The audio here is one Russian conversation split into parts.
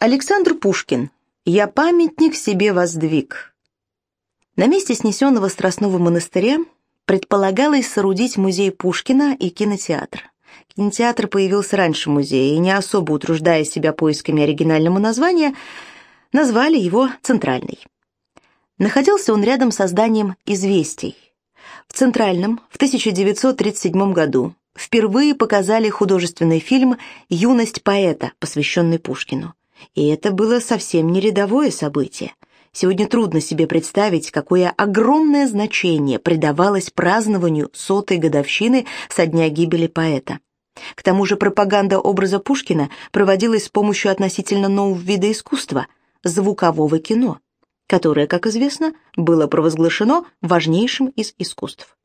Александр Пушкин. «Я памятник себе воздвиг». На месте снесенного Страстного монастыря предполагалось соорудить музей Пушкина и кинотеатр. Кинотеатр появился раньше музея, и не особо утруждая себя поисками оригинального названия, назвали его «Центральный». Находился он рядом со зданием «Известий». В Центральном в 1937 году впервые показали художественный фильм «Юность поэта», посвященный Пушкину. И это было совсем не рядовое событие. Сегодня трудно себе представить, какое огромное значение придавалось празднованию сотой годовщины со дня гибели поэта. К тому же пропаганда образа Пушкина проводилась с помощью относительно нового вида искусства – звукового кино, которое, как известно, было провозглашено важнейшим из искусств.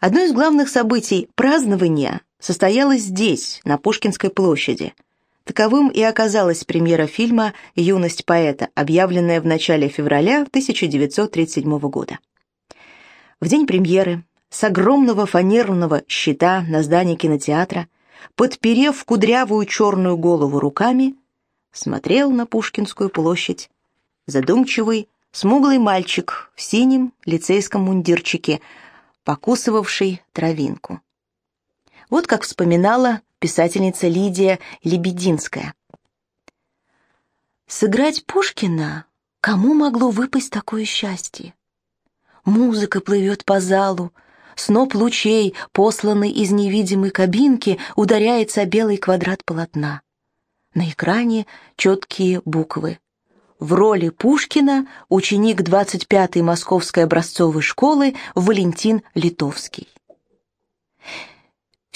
Одно из главных событий празднования состоялось здесь, на Пушкинской площади – Таковым и оказалась премьера фильма «Юность поэта», объявленная в начале февраля 1937 года. В день премьеры с огромного фанерного щита на здании кинотеатра, подперев кудрявую черную голову руками, смотрел на Пушкинскую площадь задумчивый, смуглый мальчик в синем лицейском мундирчике, покусывавший травинку. Вот как вспоминала писательница Лидия Лебединская. Сыграть Пушкина кому могло выпасть такое счастье? Музыка плывет по залу, сноп лучей, посланный из невидимой кабинки, ударяется о белый квадрат полотна. На экране четкие буквы. В роли Пушкина ученик 25-й Московской образцовой школы Валентин Литовский.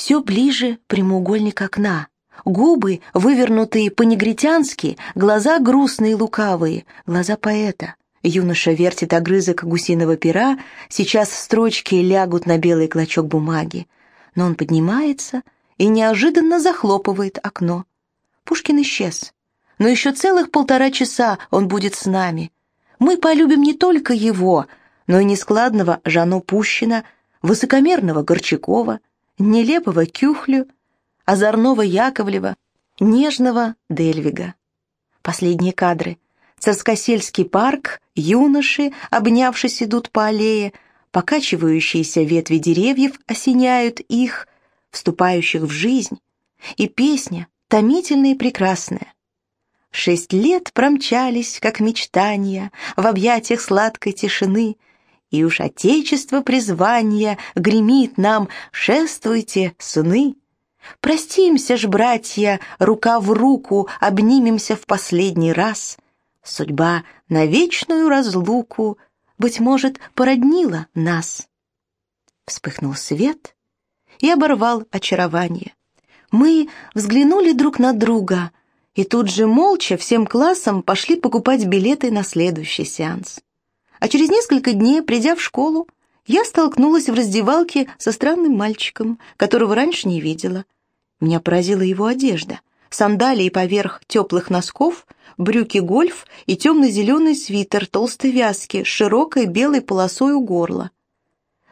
Все ближе прямоугольник окна. Губы, вывернутые по-негритянски, глаза грустные и лукавые, глаза поэта. Юноша вертит огрызок гусиного пера, сейчас строчки лягут на белый клочок бумаги. Но он поднимается и неожиданно захлопывает окно. Пушкин исчез. Но еще целых полтора часа он будет с нами. Мы полюбим не только его, но и нескладного Жано Пущина, высокомерного Горчакова, нелепого Кюхлю, озорного Яковлева, нежного Дельвига. Последние кадры. Царскосельский парк, юноши, обнявшись, идут по аллее, покачивающиеся ветви деревьев осеняют их, вступающих в жизнь, и песня томительная и прекрасная. Шесть лет промчались, как мечтания, в объятиях сладкой тишины — и уж отечество призвания гремит нам «Шествуйте, сыны!» Простимся ж, братья, рука в руку, обнимемся в последний раз. Судьба на вечную разлуку, быть может, породнила нас. Вспыхнул свет и оборвал очарование. Мы взглянули друг на друга и тут же молча всем классом пошли покупать билеты на следующий сеанс. А через несколько дней, придя в школу, я столкнулась в раздевалке со странным мальчиком, которого раньше не видела. Меня поразила его одежда. Сандалии поверх теплых носков, брюки гольф и темно-зеленый свитер толстой вязки с широкой белой полосой у горла.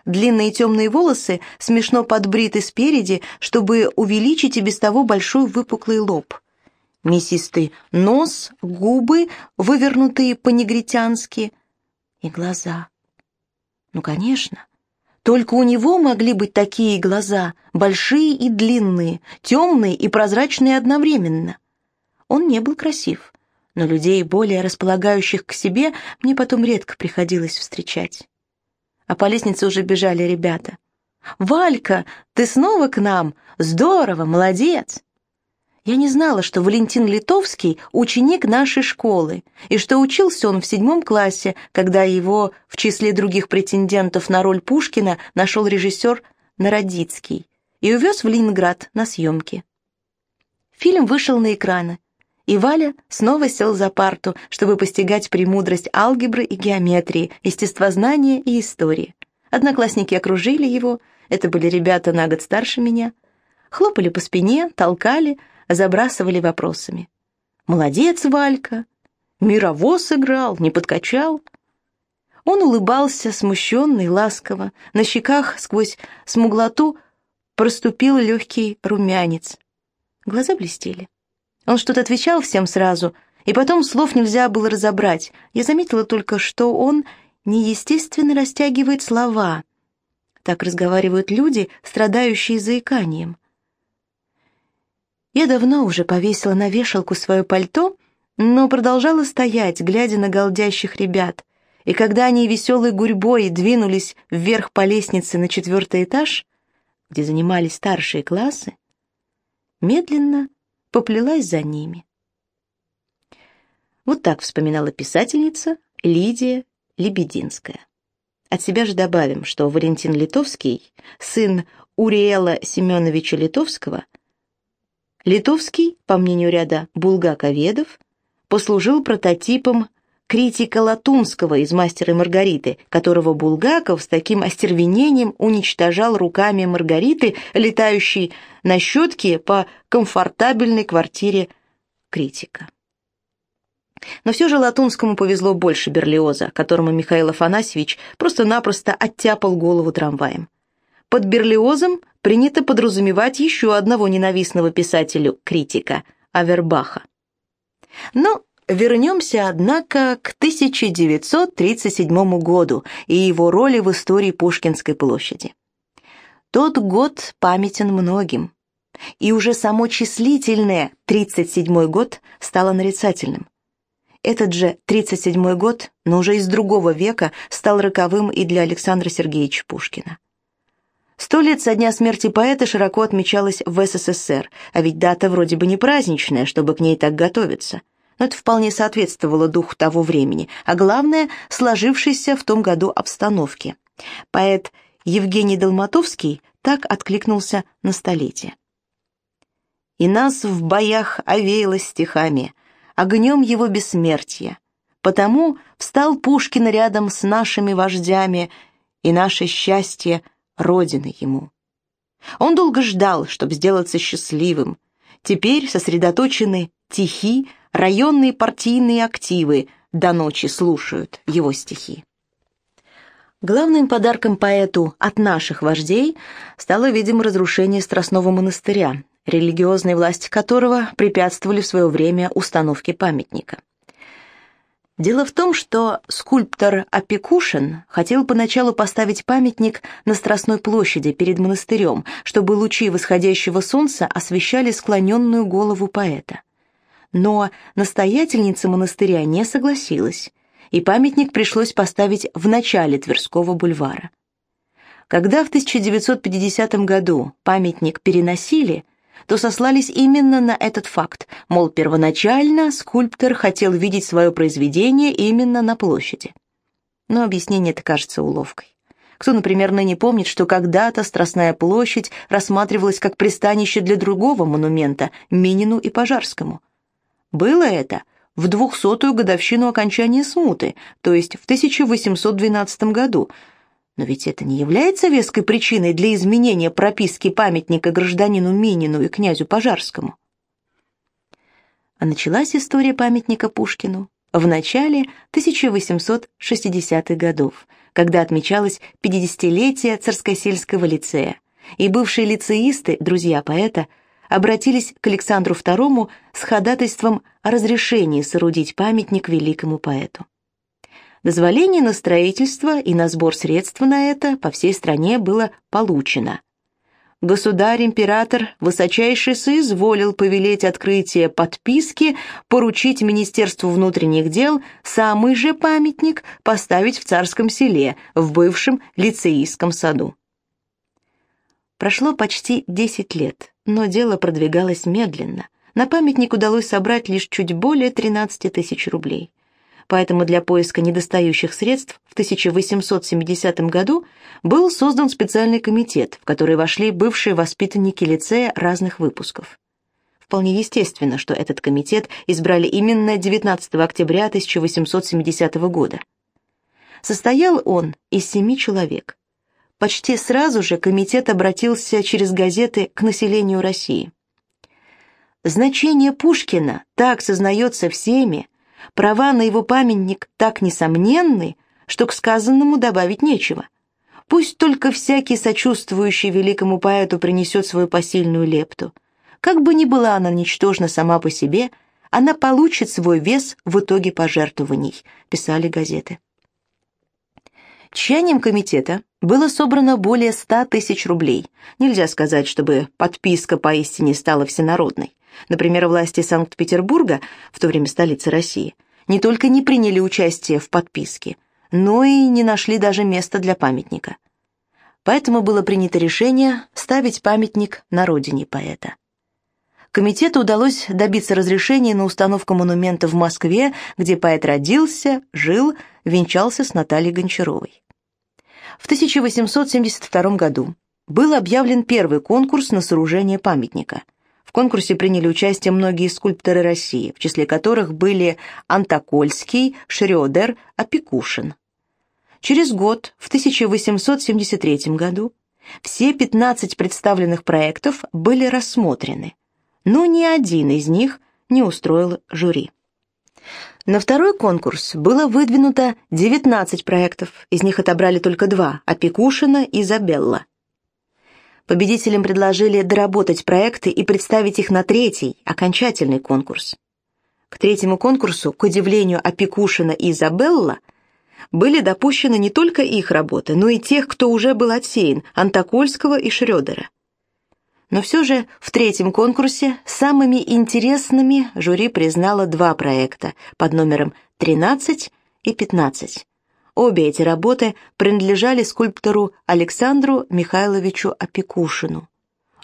Длинные темные волосы смешно подбриты спереди, чтобы увеличить и без того большой выпуклый лоб. Мясистый нос, губы, вывернутые по-негритянски, и глаза. Ну, конечно. Только у него могли быть такие глаза, большие и длинные, темные и прозрачные одновременно. Он не был красив, но людей, более располагающих к себе, мне потом редко приходилось встречать. А по лестнице уже бежали ребята. «Валька, ты снова к нам? Здорово, молодец!» Я не знала, что Валентин Литовский – ученик нашей школы, и что учился он в седьмом классе, когда его в числе других претендентов на роль Пушкина нашел режиссер Народицкий и увез в Ленинград на съемки. Фильм вышел на экраны, и Валя снова сел за парту, чтобы постигать премудрость алгебры и геометрии, естествознания и истории. Одноклассники окружили его, это были ребята на год старше меня, хлопали по спине, толкали – забрасывали вопросами. «Молодец, Валька! Мировоз сыграл, не подкачал!» Он улыбался смущенно и ласково. На щеках сквозь смуглоту проступил легкий румянец. Глаза блестели. Он что-то отвечал всем сразу, и потом слов нельзя было разобрать. Я заметила только, что он неестественно растягивает слова. Так разговаривают люди, страдающие заиканием. Я давно уже повесила на вешалку свое пальто, но продолжала стоять, глядя на голдящих ребят. И когда они веселой гурьбой двинулись вверх по лестнице на четвертый этаж, где занимались старшие классы, медленно поплелась за ними. Вот так вспоминала писательница Лидия Лебединская. От себя же добавим, что Валентин Литовский, сын Уриэла Семеновича Литовского, Литовский, по мнению ряда булгаковедов, послужил прототипом критика Латунского из «Мастера и Маргариты», которого Булгаков с таким остервенением уничтожал руками Маргариты, летающей на щетке по комфортабельной квартире критика. Но все же Латунскому повезло больше Берлиоза, которому Михаил Афанасьевич просто-напросто оттяпал голову трамваем. Под Берлиозом принято подразумевать еще одного ненавистного писателю-критика – Авербаха. Но вернемся, однако, к 1937 году и его роли в истории Пушкинской площади. Тот год памятен многим, и уже само числительное 37 год стало нарицательным. Этот же 37 год, но уже из другого века, стал роковым и для Александра Сергеевича Пушкина. Сто лет со дня смерти поэта широко отмечалась в СССР, а ведь дата вроде бы не праздничная, чтобы к ней так готовиться. Но это вполне соответствовало духу того времени, а главное, сложившейся в том году обстановке. Поэт Евгений Долматовский так откликнулся на столетие. «И нас в боях овеяло стихами, огнем его бессмертия. Потому встал Пушкин рядом с нашими вождями, и наше счастье — Родины ему. Он долго ждал, чтобы сделаться счастливым. Теперь сосредоточены тихи, районные партийные активы, до ночи слушают его стихи. Главным подарком поэту от наших вождей стало, видимо, разрушение Страстного монастыря, религиозной власти которого препятствовали в свое время установке памятника. Дело в том, что скульптор Опекушин хотел поначалу поставить памятник на Страстной площади перед монастырем, чтобы лучи восходящего солнца освещали склоненную голову поэта. Но настоятельница монастыря не согласилась, и памятник пришлось поставить в начале Тверского бульвара. Когда в 1950 году памятник переносили – то сослались именно на этот факт, мол, первоначально скульптор хотел видеть свое произведение именно на площади. Но объяснение это кажется уловкой. Кто, например, ныне помнит, что когда-то Страстная площадь рассматривалась как пристанище для другого монумента – Минину и Пожарскому. Было это в двухсотую годовщину окончания смуты, то есть в 1812 году – но ведь это не является веской причиной для изменения прописки памятника гражданину Минину и князю Пожарскому. А началась история памятника Пушкину в начале 1860-х годов, когда отмечалось 50-летие Царскосельского лицея, и бывшие лицеисты, друзья поэта, обратились к Александру II с ходатайством о разрешении соорудить памятник великому поэту. Дозволение на строительство и на сбор средств на это по всей стране было получено. Государь-император высочайше соизволил повелеть открытие подписки, поручить Министерству внутренних дел самый же памятник поставить в Царском селе, в бывшем лицеистском саду. Прошло почти 10 лет, но дело продвигалось медленно. На памятник удалось собрать лишь чуть более 13 тысяч рублей поэтому для поиска недостающих средств в 1870 году был создан специальный комитет, в который вошли бывшие воспитанники лицея разных выпусков. Вполне естественно, что этот комитет избрали именно 19 октября 1870 года. Состоял он из семи человек. Почти сразу же комитет обратился через газеты к населению России. Значение Пушкина так сознается всеми, Права на его памятник так несомненны, что к сказанному добавить нечего. Пусть только всякий сочувствующий великому поэту принесет свою посильную лепту. Как бы ни была она ничтожна сама по себе, она получит свой вес в итоге пожертвований, писали газеты. Чаянием комитета было собрано более 100 тысяч рублей. Нельзя сказать, чтобы подписка поистине стала всенародной. Например, власти Санкт-Петербурга, в то время столицы России, не только не приняли участие в подписке, но и не нашли даже места для памятника. Поэтому было принято решение ставить памятник на родине поэта. Комитету удалось добиться разрешения на установку монумента в Москве, где поэт родился, жил, венчался с Натальей Гончаровой. В 1872 году был объявлен первый конкурс на сооружение памятника. В конкурсе приняли участие многие скульпторы России, в числе которых были Антокольский, Шрёдер, Опекушин. Через год, в 1873 году, все 15 представленных проектов были рассмотрены, но ни один из них не устроил жюри. На второй конкурс было выдвинуто 19 проектов, из них отобрали только два – Опекушина и Изабелла. Победителям предложили доработать проекты и представить их на третий, окончательный конкурс. К третьему конкурсу, к удивлению Опекушина и Изабелла, были допущены не только их работы, но и тех, кто уже был отсеян – Антокольского и Шрёдера. Но все же в третьем конкурсе самыми интересными жюри признало два проекта под номером 13 и 15. Обе эти работы принадлежали скульптору Александру Михайловичу Опекушину.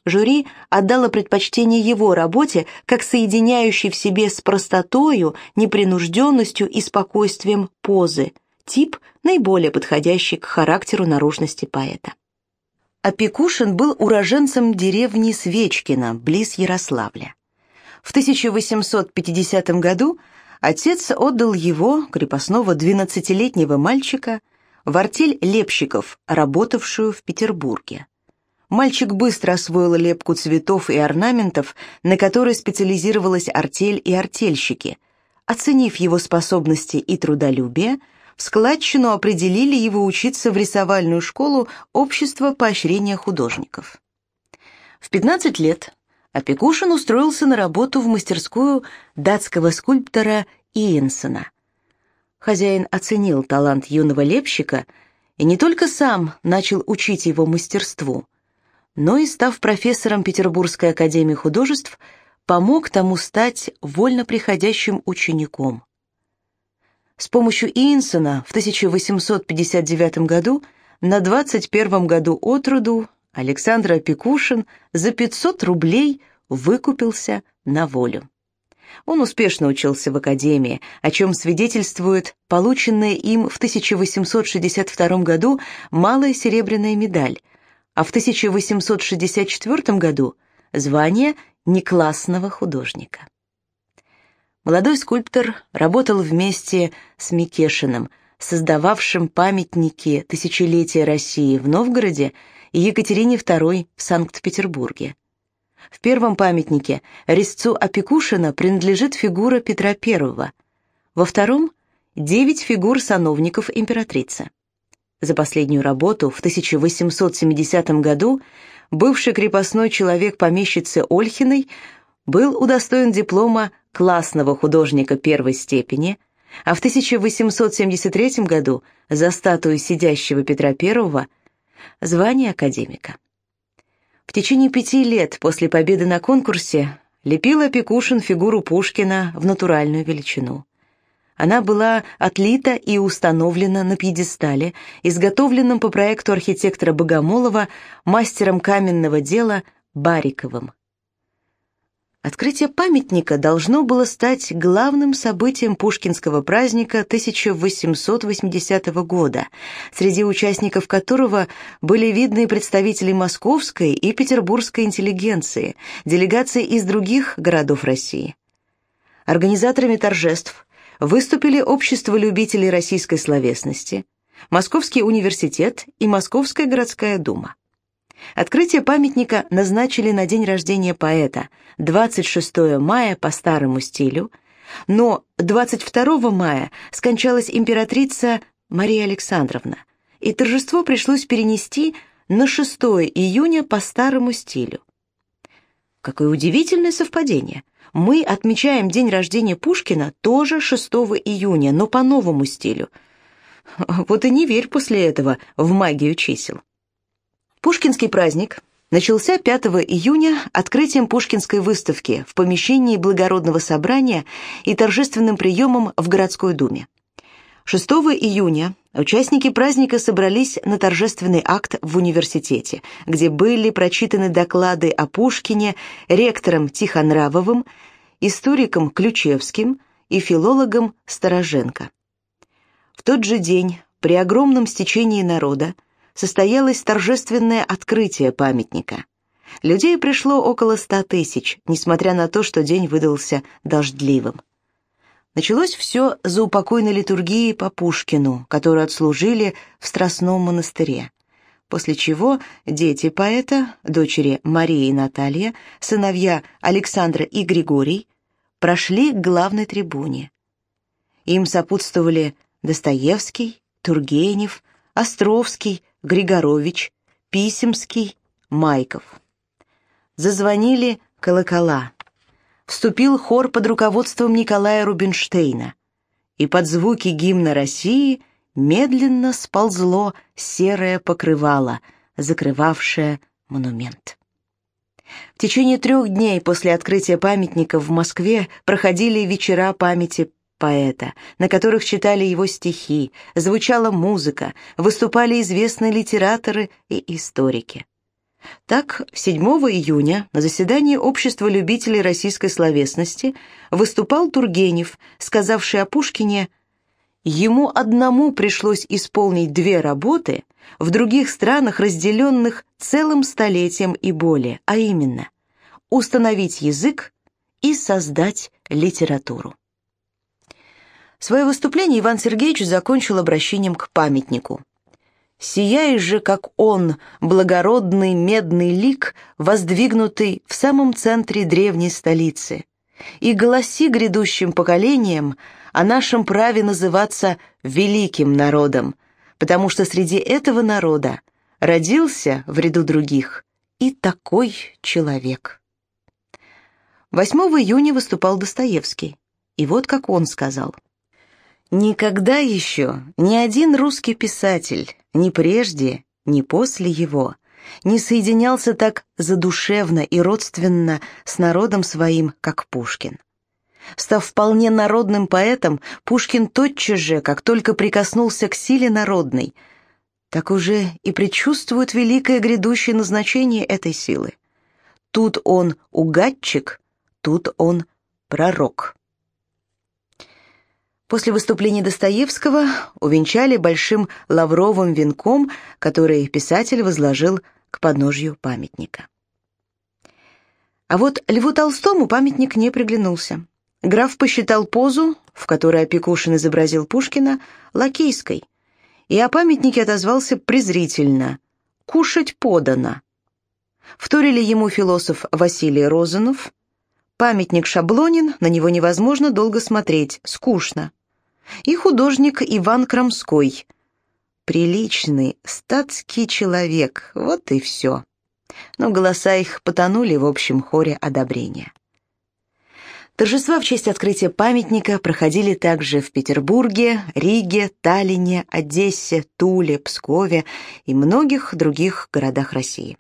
Жюри отдало предпочтение его работе как соединяющей в себе с простотою, непринужденностью и спокойствием позы, тип, наиболее подходящий к характеру наружности поэта. Опекушин был уроженцем деревни Свечкино, близ Ярославля. В 1850 году отец отдал его, крепостного 12-летнего мальчика, в артель лепщиков, работавшую в Петербурге. Мальчик быстро освоил лепку цветов и орнаментов, на которые специализировалась артель и артельщики. Оценив его способности и трудолюбие, в складчину определили его учиться в рисовальную школу Общества поощрения художников. В 15 лет Опекушин устроился на работу в мастерскую датского скульптора Иенсена. Хозяин оценил талант юного лепщика и не только сам начал учить его мастерству, но и, став профессором Петербургской академии художеств, помог тому стать вольно приходящим учеником. С помощью Иинсона в 1859 году на 21 году от роду Александр Опекушин за 500 рублей выкупился на волю. Он успешно учился в академии, о чем свидетельствует полученная им в 1862 году малая серебряная медаль, а в 1864 году звание неклассного художника. Молодой скульптор работал вместе с Микешиным, создававшим памятники тысячелетия России в Новгороде Екатерине II в Санкт-Петербурге. В первом памятнике резцу Опекушина принадлежит фигура Петра I, во втором – девять фигур сановников императрицы. За последнюю работу в 1870 году бывший крепостной человек помещицы Ольхиной был удостоен диплома классного художника первой степени, а в 1873 году за статую сидящего Петра I звание академика. В течение пяти лет после победы на конкурсе лепил Опекушин фигуру Пушкина в натуральную величину. Она была отлита и установлена на пьедестале, изготовленном по проекту архитектора Богомолова мастером каменного дела Бариковым. Открытие памятника должно было стать главным событием пушкинского праздника 1880 года, среди участников которого были видные представители московской и петербургской интеллигенции, делегации из других городов России. Организаторами торжеств выступили Общество любителей российской словесности, Московский университет и Московская городская дума. Открытие памятника назначили на день рождения поэта, 26 мая по старому стилю, но 22 мая скончалась императрица Мария Александровна, и торжество пришлось перенести на 6 июня по старому стилю. Какое удивительное совпадение. Мы отмечаем день рождения Пушкина тоже 6 июня, но по новому стилю. Вот и не верь после этого в магию чисел. Пушкинский праздник начался 5 июня открытием Пушкинской выставки в помещении Благородного собрания и торжественным приемом в городской думе. 6 июня участники праздника собрались на торжественный акт в университете, где были прочитаны доклады о Пушкине ректором Тихонравовым, историком Ключевским и филологом Староженко. В тот же день, при огромном стечении народа, состоялось торжественное открытие памятника. Людей пришло около ста тысяч, несмотря на то, что день выдался дождливым. Началось все за упокойной литургией по Пушкину, которую отслужили в Страстном монастыре. После чего дети поэта, дочери Мария и Наталья, сыновья Александра и Григорий, прошли к главной трибуне. Им сопутствовали Достоевский, Тургенев, Островский, Григорович, Писемский, Майков. Зазвонили колокола вступил хор под руководством Николая Рубинштейна, и под звуки гимна России медленно сползло серое покрывало, закрывавшее монумент. В течение трех дней после открытия памятника в Москве проходили вечера памяти поэта, на которых читали его стихи, звучала музыка, выступали известные литераторы и историки. Так, 7 июня на заседании Общества любителей российской словесности выступал Тургенев, сказавший о Пушкине «Ему одному пришлось исполнить две работы, в других странах, разделенных целым столетием и более, а именно установить язык и создать литературу». Свое выступление Иван Сергеевич закончил обращением к памятнику. Сияешь же, как он, благородный медный лик, воздвигнутый в самом центре древней столицы. И гласи грядущим поколениям о нашем праве называться великим народом, потому что среди этого народа родился в ряду других и такой человек. 8 июня выступал Достоевский, и вот как он сказал. «Никогда еще ни один русский писатель ни прежде, ни после его, не соединялся так задушевно и родственно с народом своим, как Пушкин. Став вполне народным поэтом, Пушкин тотчас же, как только прикоснулся к силе народной, так уже и предчувствует великое грядущее назначение этой силы. Тут он угадчик, тут он пророк. После выступления Достоевского увенчали большим лавровым венком, который писатель возложил к подножью памятника. А вот Льву Толстому памятник не приглянулся. Граф посчитал позу, в которой Опекушин изобразил Пушкина, лакейской, и о памятнике отозвался презрительно «кушать подано». Вторили ему философ Василий Розанов – Памятник шаблонен, на него невозможно долго смотреть, скучно. И художник Иван Крамской. Приличный, статский человек, вот и все. Но голоса их потонули в общем хоре одобрения. Торжества в честь открытия памятника проходили также в Петербурге, Риге, Таллине, Одессе, Туле, Пскове и многих других городах России.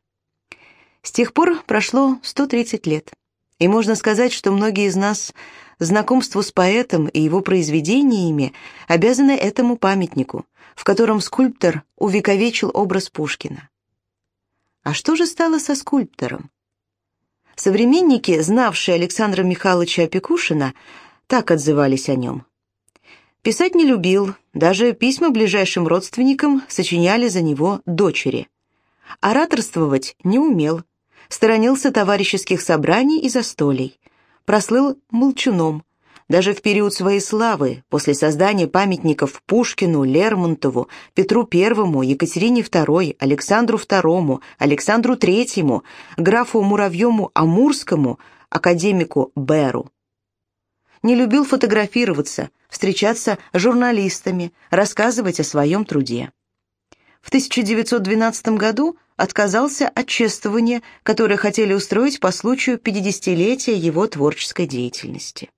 С тех пор прошло 130 лет. И можно сказать, что многие из нас знакомству с поэтом и его произведениями обязаны этому памятнику, в котором скульптор увековечил образ Пушкина. А что же стало со скульптором? Современники, знавшие Александра Михайловича Опекушина, так отзывались о нем. Писать не любил, даже письма ближайшим родственникам сочиняли за него дочери. Ораторствовать не умел – сторонился товарищеских собраний и застолий, прослыл молчуном. Даже в период своей славы, после создания памятников Пушкину, Лермонтову, Петру Первому, Екатерине II, Александру II, Александру Третьему, графу Муравьему Амурскому, академику Беру. Не любил фотографироваться, встречаться с журналистами, рассказывать о своем труде. В 1912 году отказался от чествования, которое хотели устроить по случаю 50-летия его творческой деятельности.